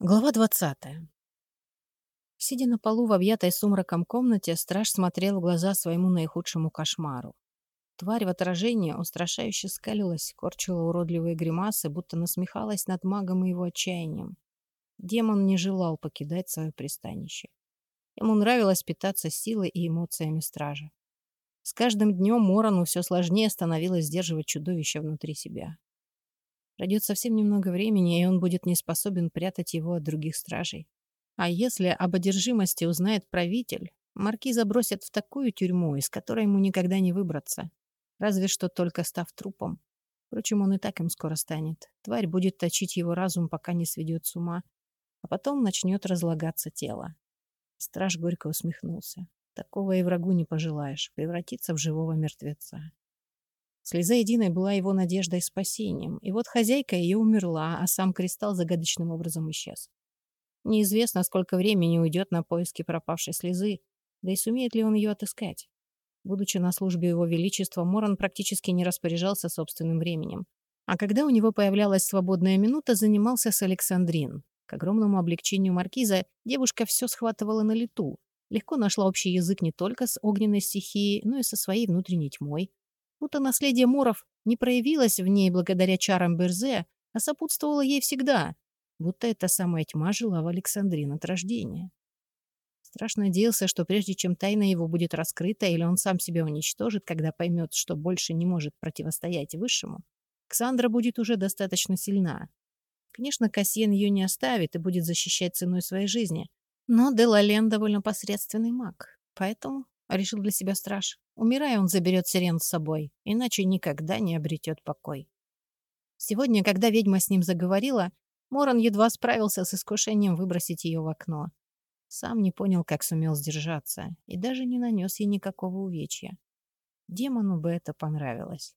Глава двадцатая. Сидя на полу в объятой сумраком комнате, страж смотрел в глаза своему наихудшему кошмару. Тварь в отражении устрашающе скалилась, корчила уродливые гримасы, будто насмехалась над магом и его отчаянием. Демон не желал покидать свое пристанище. Ему нравилось питаться силой и эмоциями стража. С каждым днем Морону все сложнее становилось сдерживать чудовище внутри себя. Пройдет совсем немного времени, и он будет не способен прятать его от других стражей. А если об одержимости узнает правитель, маркиза бросят в такую тюрьму, из которой ему никогда не выбраться. Разве что только став трупом. Впрочем, он и так им скоро станет. Тварь будет точить его разум, пока не сведет с ума. А потом начнет разлагаться тело. Страж горько усмехнулся. Такого и врагу не пожелаешь, превратиться в живого мертвеца. Слеза единой была его надеждой и спасением. И вот хозяйка ее умерла, а сам кристалл загадочным образом исчез. Неизвестно, сколько времени уйдет на поиски пропавшей слезы, да и сумеет ли он ее отыскать. Будучи на службе его величества, Моран практически не распоряжался собственным временем. А когда у него появлялась свободная минута, занимался с Александрин. К огромному облегчению маркиза девушка все схватывала на лету. Легко нашла общий язык не только с огненной стихией, но и со своей внутренней тьмой, будто наследие Моров не проявилось в ней благодаря чарам Берзе, а сопутствовало ей всегда, будто эта самая тьма жила в Александрин от рождения. Страшно надеялся, что прежде чем тайна его будет раскрыта или он сам себя уничтожит, когда поймет, что больше не может противостоять Высшему, Ксандра будет уже достаточно сильна. Конечно, Кассиен ее не оставит и будет защищать ценой своей жизни, но Делален довольно посредственный маг, поэтому решил для себя страж. Умирая, он заберет сирен с собой, иначе никогда не обретет покой. Сегодня, когда ведьма с ним заговорила, Моран едва справился с искушением выбросить ее в окно. Сам не понял, как сумел сдержаться, и даже не нанес ей никакого увечья. Демону бы это понравилось.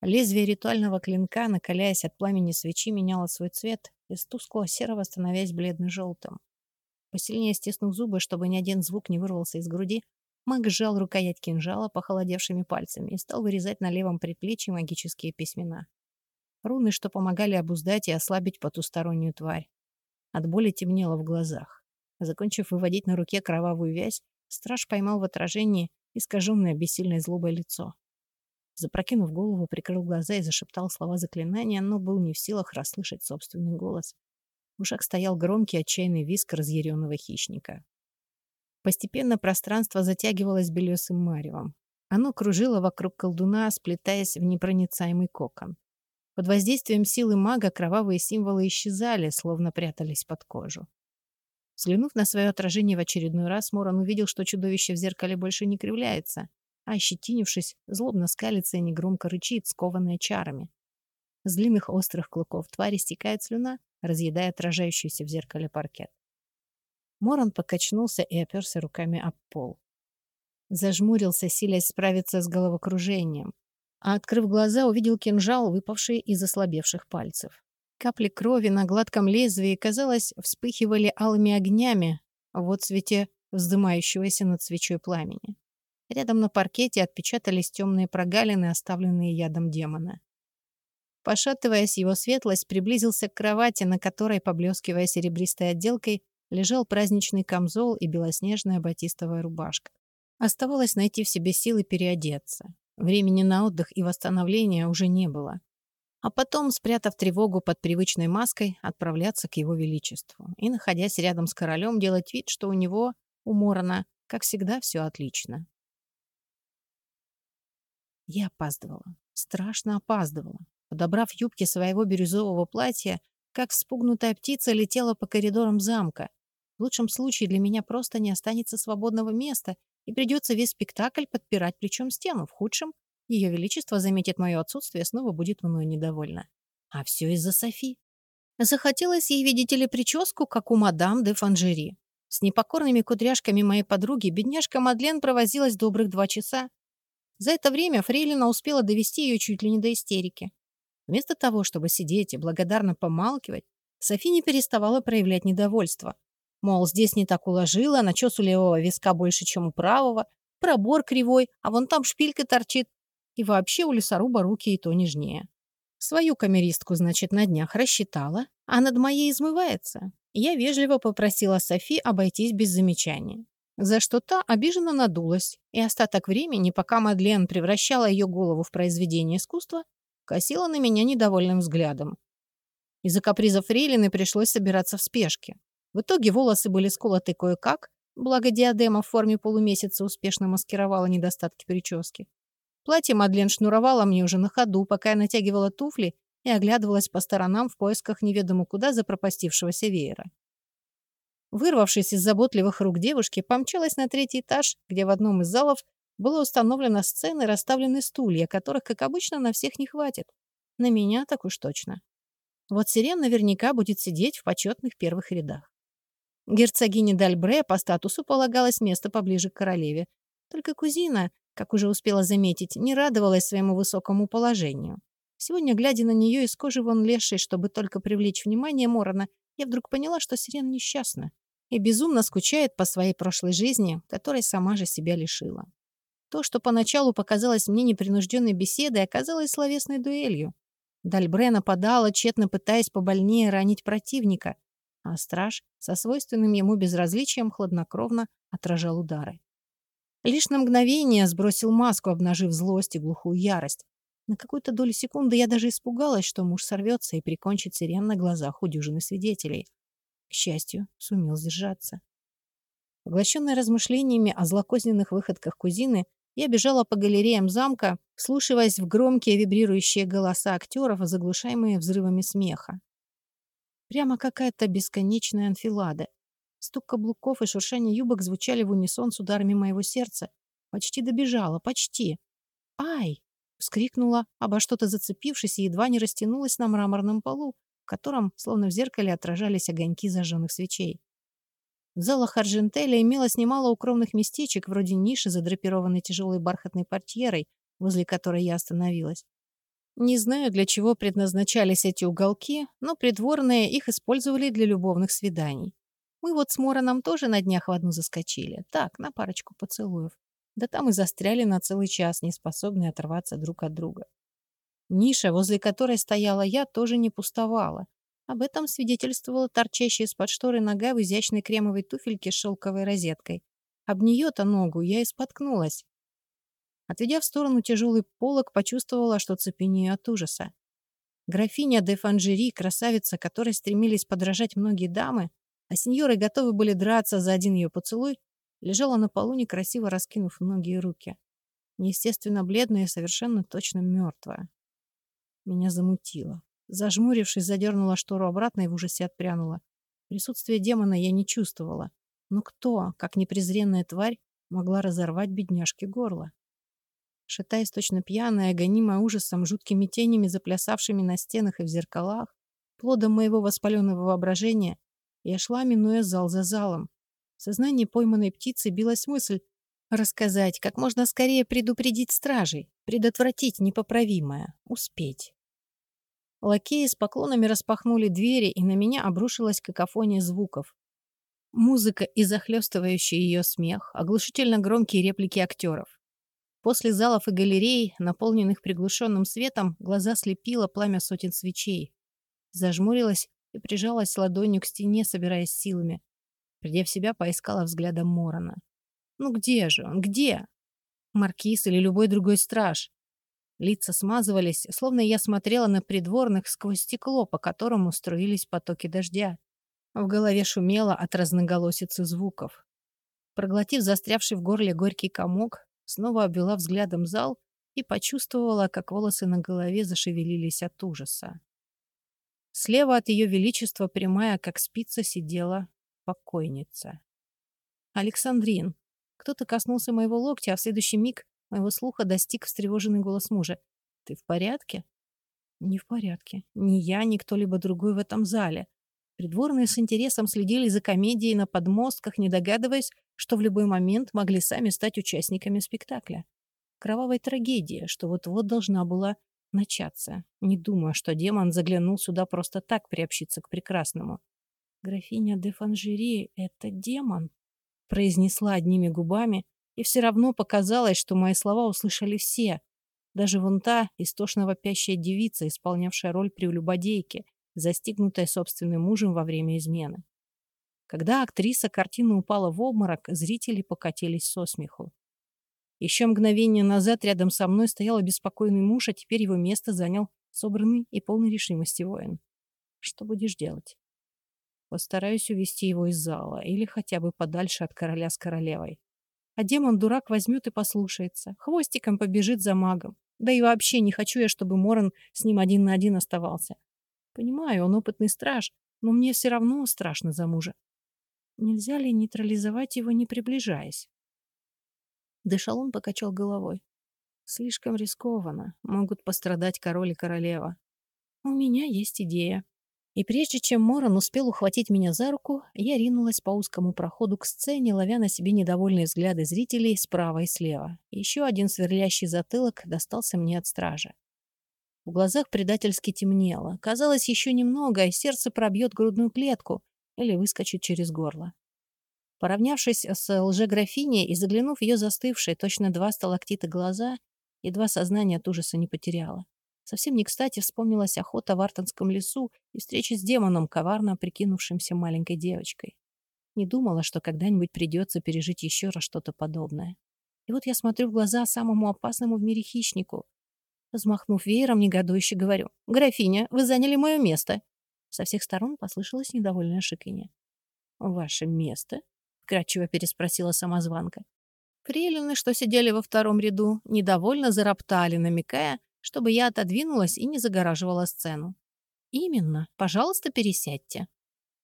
Лезвие ритуального клинка, накаляясь от пламени свечи, меняло свой цвет, из тусклого серого становясь бледно-желтым. Посильнее стиснув зубы, чтобы ни один звук не вырвался из груди, Маг сжал рукоять кинжала похолодевшими пальцами и стал вырезать на левом предплечье магические письмена. Руны, что помогали обуздать и ослабить потустороннюю тварь. От боли темнело в глазах. Закончив выводить на руке кровавую вязь, страж поймал в отражении искаженное бессильной злобой лицо. Запрокинув голову, прикрыл глаза и зашептал слова заклинания, но был не в силах расслышать собственный голос. В ушах стоял громкий отчаянный визг разъяренного хищника. Постепенно пространство затягивалось белесым маревом. Оно кружило вокруг колдуна, сплетаясь в непроницаемый кокон. Под воздействием силы мага кровавые символы исчезали, словно прятались под кожу. Взглянув на свое отражение в очередной раз, Моран увидел, что чудовище в зеркале больше не кривляется, а, ощетинившись, злобно скалится и негромко рычит, скованное чарами. С длинных острых клыков твари стекает слюна, разъедая отражающийся в зеркале паркет. Моран покачнулся и оперся руками об пол. Зажмурился, силясь справиться с головокружением. А, открыв глаза, увидел кинжал, выпавший из ослабевших пальцев. Капли крови на гладком лезвии, казалось, вспыхивали алыми огнями в отцвете вздымающегося над свечой пламени. Рядом на паркете отпечатались темные прогалины, оставленные ядом демона. Пошатываясь, его светлость приблизился к кровати, на которой, поблескивая серебристой отделкой, лежал праздничный камзол и белоснежная батистовая рубашка. Оставалось найти в себе силы переодеться. Времени на отдых и восстановление уже не было. А потом, спрятав тревогу под привычной маской, отправляться к его величеству. И, находясь рядом с королем, делать вид, что у него, у Морона, как всегда, все отлично. Я опаздывала. Страшно опаздывала. Подобрав юбки своего бирюзового платья, как вспугнутая птица летела по коридорам замка, в лучшем случае для меня просто не останется свободного места, и придется весь спектакль подпирать плечом стену. В худшем ее Величество заметит мое отсутствие и снова будет мною недовольна. А все из-за Софи. Захотелось ей, видите ли, прическу, как у мадам де Фанжери. С непокорными кудряшками моей подруги бедняжка Мадлен провозилась добрых два часа. За это время Фрейлина успела довести ее чуть ли не до истерики. Вместо того, чтобы сидеть и благодарно помалкивать, Софи не переставала проявлять недовольство. Мол, здесь не так уложила, начес у левого виска больше, чем у правого, пробор кривой, а вон там шпилька торчит. И вообще у лесоруба руки и то нежнее. Свою камеристку, значит, на днях рассчитала, а над моей измывается. Я вежливо попросила Софи обойтись без замечания. За что та обиженно надулась, и остаток времени, пока Мадлен превращала ее голову в произведение искусства, косила на меня недовольным взглядом. Из-за капризов Фрейлины пришлось собираться в спешке. В итоге волосы были сколоты кое-как, благо диадема в форме полумесяца успешно маскировала недостатки прически. Платье Мадлен шнуровала мне уже на ходу, пока я натягивала туфли и оглядывалась по сторонам в поисках неведомо куда запропастившегося веера. Вырвавшись из заботливых рук девушки, помчалась на третий этаж, где в одном из залов была установлена сцена и расставлены стулья, которых, как обычно, на всех не хватит. На меня так уж точно. Вот Сирен наверняка будет сидеть в почетных первых рядах. Герцогине Дальбре по статусу полагалось место поближе к королеве. Только кузина, как уже успела заметить, не радовалась своему высокому положению. Сегодня, глядя на нее из кожи вон лешей, чтобы только привлечь внимание Морона, я вдруг поняла, что Сирен несчастна и безумно скучает по своей прошлой жизни, которой сама же себя лишила. То, что поначалу показалось мне непринужденной беседой, оказалось словесной дуэлью. Дальбре нападала, тщетно пытаясь побольнее ранить противника, а страж со свойственным ему безразличием хладнокровно отражал удары. Лишь на мгновение сбросил маску, обнажив злость и глухую ярость, на какую-то долю секунды я даже испугалась, что муж сорвется и прикончит сирен на глазах у дюжины свидетелей. К счастью, сумел сдержаться. Поглощенная размышлениями о злокозненных выходках кузины, я бежала по галереям замка, слушаясь в громкие вибрирующие голоса актеров, заглушаемые взрывами смеха. Прямо какая-то бесконечная анфилада. Стук каблуков и шуршание юбок звучали в унисон с ударами моего сердца. Почти добежала, почти. Ай! Вскрикнула, обо что-то зацепившись и едва не растянулась на мраморном полу, в котором, словно в зеркале, отражались огоньки зажженных свечей. В залах Аржентеля имелось немало укромных местечек, вроде ниши, задрапированной тяжелой бархатной портьерой, возле которой я остановилась. Не знаю, для чего предназначались эти уголки, но придворные их использовали для любовных свиданий. Мы вот с Мороном тоже на днях в одну заскочили. Так, на парочку поцелуев. Да там и застряли на целый час, не способные оторваться друг от друга. Ниша, возле которой стояла я, тоже не пустовала. Об этом свидетельствовала торчащая из-под шторы нога в изящной кремовой туфельке с шелковой розеткой. Об нее-то ногу я и споткнулась. Отведя в сторону тяжелый полог, почувствовала, что цепенею от ужаса. Графиня де Фанжери, красавица, которой стремились подражать многие дамы, а сеньоры готовы были драться за один ее поцелуй, лежала на полу, некрасиво раскинув ноги и руки. Неестественно бледная и совершенно точно мертвая. Меня замутило. Зажмурившись, задернула штору обратно и в ужасе отпрянула. Присутствие демона я не чувствовала. Но кто, как непрезренная тварь, могла разорвать бедняжке горло? Шатаясь точно пьяная, гонимая ужасом, жуткими тенями, заплясавшими на стенах и в зеркалах, плодом моего воспаленного воображения, я шла, минуя зал за залом, в сознании пойманной птицы билась мысль рассказать, как можно скорее предупредить стражей, предотвратить непоправимое, успеть. Лакеи с поклонами распахнули двери, и на меня обрушилась какофония звуков. Музыка и захлестывающий ее смех, оглушительно громкие реплики актеров. После залов и галерей, наполненных приглушенным светом, глаза слепило пламя сотен свечей. Зажмурилась и прижалась ладонью к стене, собираясь силами. Придя в себя, поискала взглядом Морона. «Ну где же он? Где?» Маркиз или любой другой страж. Лица смазывались, словно я смотрела на придворных сквозь стекло, по которому струились потоки дождя. В голове шумело от разноголосицы звуков. Проглотив застрявший в горле горький комок, снова обвела взглядом зал и почувствовала, как волосы на голове зашевелились от ужаса. Слева от ее величества, прямая, как спица, сидела покойница. Александрин. Кто-то коснулся моего локтя, а в следующий миг моего слуха достиг встревоженный голос мужа. «Ты в порядке?» «Не в порядке. Ни я, ни кто-либо другой в этом зале». Придворные с интересом следили за комедией на подмостках, не догадываясь, что в любой момент могли сами стать участниками спектакля. Кровавой трагедии, что вот-вот должна была начаться. Не думаю, что демон заглянул сюда просто так приобщиться к прекрасному. «Графиня де Фанжери — это демон», — произнесла одними губами, и все равно показалось, что мои слова услышали все, даже вон та истошно вопящая девица, исполнявшая роль прелюбодейки, застигнутая собственным мужем во время измены. Когда актриса картины упала в обморок, зрители покатились со смеху. Еще мгновение назад рядом со мной стоял обеспокоенный муж, а теперь его место занял собранный и полный решимости воин. Что будешь делать? Постараюсь увести его из зала или хотя бы подальше от короля с королевой. А демон-дурак возьмет и послушается. Хвостиком побежит за магом. Да и вообще не хочу я, чтобы Моран с ним один на один оставался. Понимаю, он опытный страж, но мне все равно страшно за мужа. Нельзя ли нейтрализовать его, не приближаясь? Дешалон покачал головой. Слишком рискованно. Могут пострадать король и королева. У меня есть идея. И прежде чем Моран успел ухватить меня за руку, я ринулась по узкому проходу к сцене, ловя на себе недовольные взгляды зрителей справа и слева. Еще один сверлящий затылок достался мне от стража. В глазах предательски темнело. Казалось, еще немного, и сердце пробьет грудную клетку или выскочит через горло. Поравнявшись с лжеграфиней и заглянув в ее застывшие, точно два сталактита глаза, едва сознание от ужаса не потеряла. Совсем не кстати вспомнилась охота в Артонском лесу и встреча с демоном, коварно прикинувшимся маленькой девочкой. Не думала, что когда-нибудь придется пережить еще раз что-то подобное. И вот я смотрю в глаза самому опасному в мире хищнику. Взмахнув веером, негодующе говорю. «Графиня, вы заняли мое место!» Со всех сторон послышалось недовольное шиканье. «Ваше место?» — кратчево переспросила самозванка. Фрейлины, что сидели во втором ряду, недовольно зароптали, намекая, чтобы я отодвинулась и не загораживала сцену. «Именно. Пожалуйста, пересядьте».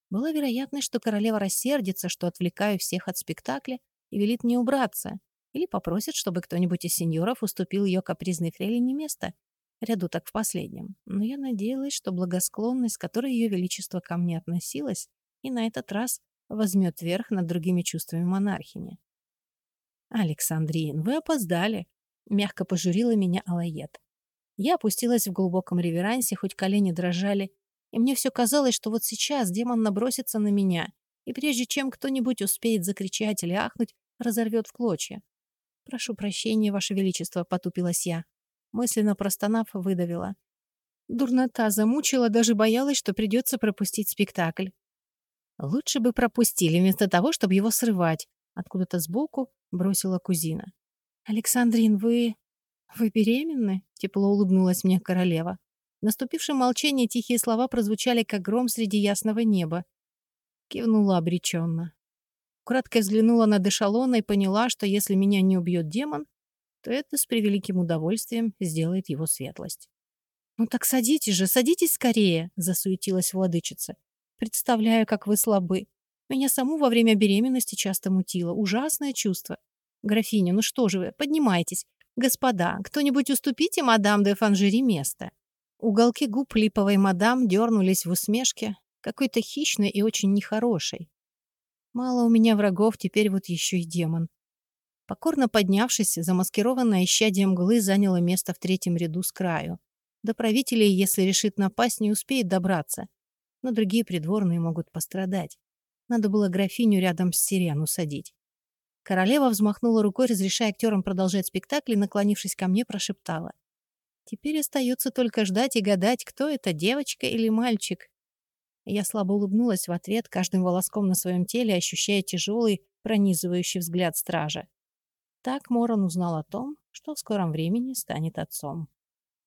Была вероятность, что королева рассердится, что отвлекаю всех от спектакля и велит мне убраться, или попросит, чтобы кто-нибудь из сеньоров уступил ее капризной фрейлине место, ряду так в последнем. Но я надеялась, что благосклонность, с которой ее величество ко мне относилась, и на этот раз возьмет верх над другими чувствами монархини. «Александрин, вы опоздали», — мягко пожурила меня Алает. Я опустилась в глубоком реверансе, хоть колени дрожали, и мне все казалось, что вот сейчас демон набросится на меня, и прежде чем кто-нибудь успеет закричать или ахнуть, разорвет в клочья. «Прошу прощения, Ваше Величество», — потупилась я. Мысленно простонав, выдавила. Дурнота замучила, даже боялась, что придется пропустить спектакль. Лучше бы пропустили, вместо того, чтобы его срывать. Откуда-то сбоку бросила кузина. «Александрин, вы... вы беременны?» — тепло улыбнулась мне королева. В наступившем молчании тихие слова прозвучали, как гром среди ясного неба. Кивнула обреченно. Кратко взглянула на Дешалона и поняла, что если меня не убьет демон, то это с превеликим удовольствием сделает его светлость. «Ну так садитесь же, садитесь скорее!» — засуетилась владычица. «Представляю, как вы слабы. Меня саму во время беременности часто мутило. Ужасное чувство. Графиня, ну что же вы, поднимайтесь. Господа, кто-нибудь уступите мадам де Фанжери место?» Уголки губ липовой мадам дернулись в усмешке, какой-то хищной и очень нехорошей. Мало у меня врагов, теперь вот еще и демон. Покорно поднявшись, замаскированная исчадие мглы заняла место в третьем ряду с краю. До правителей, если решит напасть, не успеет добраться. Но другие придворные могут пострадать. Надо было графиню рядом с Сирену садить. Королева взмахнула рукой, разрешая актерам продолжать спектакль, и, наклонившись ко мне, прошептала. «Теперь остается только ждать и гадать, кто это, девочка или мальчик». Я слабо улыбнулась в ответ, каждым волоском на своем теле ощущая тяжелый, пронизывающий взгляд стража. Так Моран узнал о том, что в скором времени станет отцом.